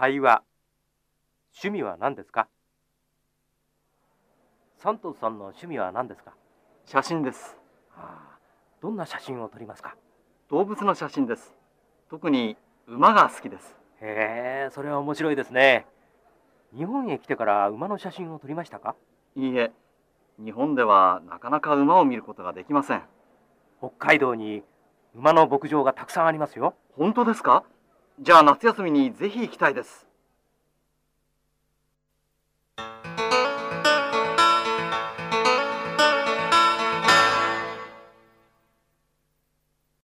会話趣味は何ですか？サントスさんの趣味は何ですか？写真です。ああどんな写真を撮りますか？動物の写真です。特に馬が好きです。へえそれは面白いですね日本へ来てから馬の写真を撮りましたか？いいえ、日本ではなかなか馬を見ることができません。北海道に馬の牧場がたくさんありますよ本当ですか？じゃあ夏休みにぜひ行きたいです。